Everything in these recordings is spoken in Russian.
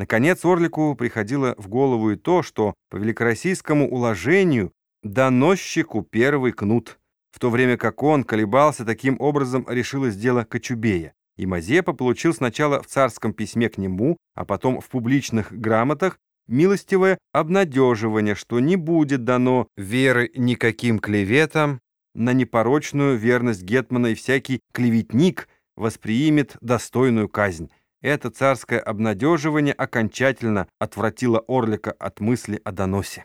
Наконец Орлику приходило в голову и то, что по великороссийскому уложению доносчику первый кнут, в то время как он колебался, таким образом решилось дело Кочубея. И Мазепа получил сначала в царском письме к нему, а потом в публичных грамотах милостивое обнадеживание, что не будет дано веры никаким клеветам на непорочную верность Гетмана и всякий клеветник восприимет достойную казнь. Это царское обнадеживание окончательно отвратило Орлика от мысли о доносе.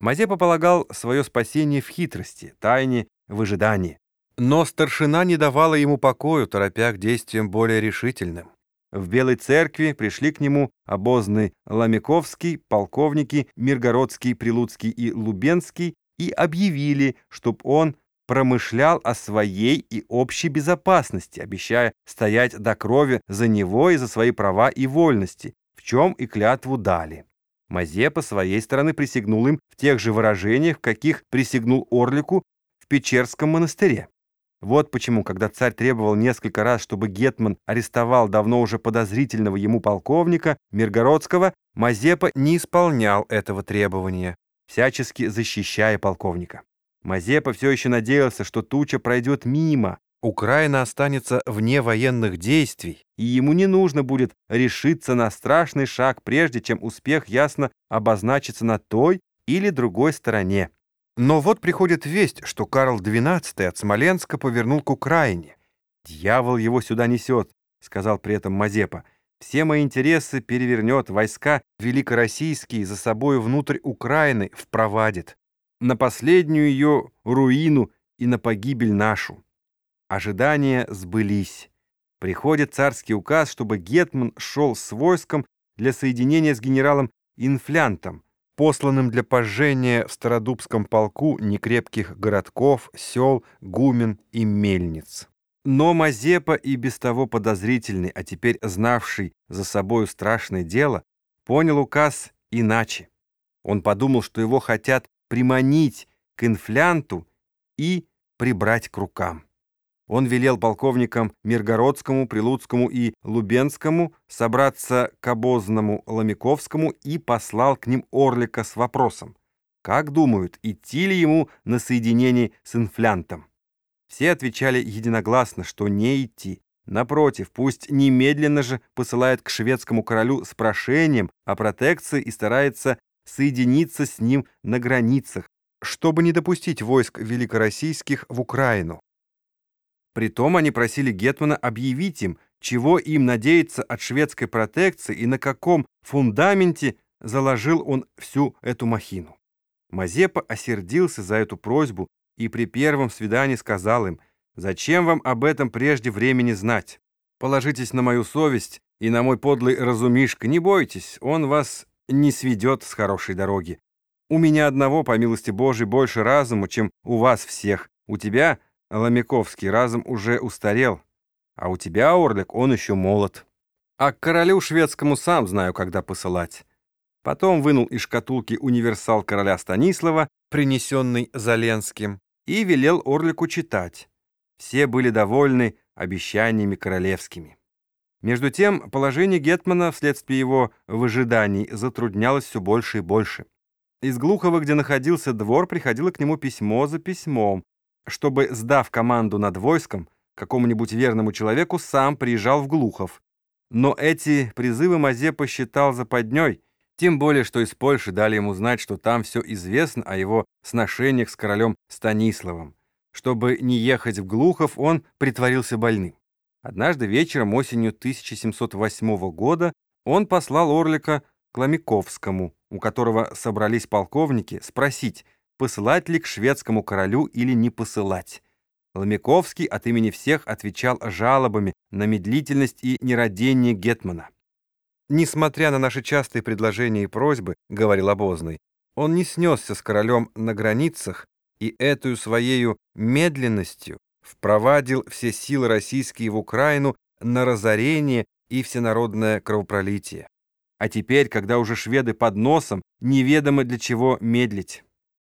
Мазепа полагал свое спасение в хитрости, тайне, в ожидании. Но старшина не давала ему покою, торопя к действиям более решительным. В Белой церкви пришли к нему обозный Ламиковский, полковники Миргородский, Прилуцкий и Лубенский и объявили, чтоб он промышлял о своей и общей безопасности, обещая стоять до крови за него и за свои права и вольности, в чем и клятву дали. Мазепа своей стороны присягнул им в тех же выражениях, в каких присягнул Орлику в Печерском монастыре. Вот почему, когда царь требовал несколько раз, чтобы Гетман арестовал давно уже подозрительного ему полковника Миргородского, Мазепа не исполнял этого требования, всячески защищая полковника. Мазепа все еще надеялся, что туча пройдет мимо, Украина останется вне военных действий, и ему не нужно будет решиться на страшный шаг, прежде чем успех ясно обозначится на той или другой стороне. Но вот приходит весть, что Карл XII от Смоленска повернул к Украине. «Дьявол его сюда несет», — сказал при этом Мазепа. «Все мои интересы перевернет, войска великороссийские за собой внутрь Украины впровадит на последнюю ее руину и на погибель нашу. Ожидания сбылись. Приходит царский указ, чтобы Гетман шел с войском для соединения с генералом Инфлянтом, посланным для пожжения в Стародубском полку некрепких городков, сел, гумен и мельниц. Но Мазепа и без того подозрительный, а теперь знавший за собою страшное дело, понял указ иначе. Он подумал, что его хотят приманить к инфлянту и прибрать к рукам. Он велел полковникам Миргородскому, Прилуцкому и Лубенскому собраться к обозному Ломиковскому и послал к ним Орлика с вопросом, как думают, идти ли ему на соединение с инфлянтом. Все отвечали единогласно, что не идти. Напротив, пусть немедленно же посылает к шведскому королю с прошением о протекции и старается соединиться с ним на границах, чтобы не допустить войск великороссийских в Украину. Притом они просили Гетмана объявить им, чего им надеяться от шведской протекции и на каком фундаменте заложил он всю эту махину. Мазепа осердился за эту просьбу и при первом свидании сказал им, «Зачем вам об этом прежде времени знать? Положитесь на мою совесть и на мой подлый разумишка, не бойтесь, он вас не сведет с хорошей дороги. У меня одного, по милости Божией, больше разума, чем у вас всех. У тебя, Ломяковский, разум уже устарел, а у тебя, Орлик, он еще молод. А к королю шведскому сам знаю, когда посылать». Потом вынул из шкатулки универсал короля Станислава, принесенный Заленским, и велел Орлику читать. Все были довольны обещаниями королевскими. Между тем, положение Гетмана вследствие его выжиданий затруднялось все больше и больше. Из Глухова, где находился двор, приходило к нему письмо за письмом, чтобы, сдав команду над войском, какому-нибудь верному человеку сам приезжал в Глухов. Но эти призывы Мазепа считал западней, тем более, что из Польши дали ему знать, что там все известно о его сношениях с королем Станиславом. Чтобы не ехать в Глухов, он притворился больным. Однажды вечером осенью 1708 года он послал Орлика к Ламиковскому, у которого собрались полковники, спросить, посылать ли к шведскому королю или не посылать. Ламиковский от имени всех отвечал жалобами на медлительность и нерадение Гетмана. «Несмотря на наши частые предложения и просьбы, — говорил Обозный, — он не снесся с королем на границах и эту своею медленностью впровадил все силы российские в Украину на разорение и всенародное кровопролитие. А теперь, когда уже шведы под носом, неведомо для чего медлить.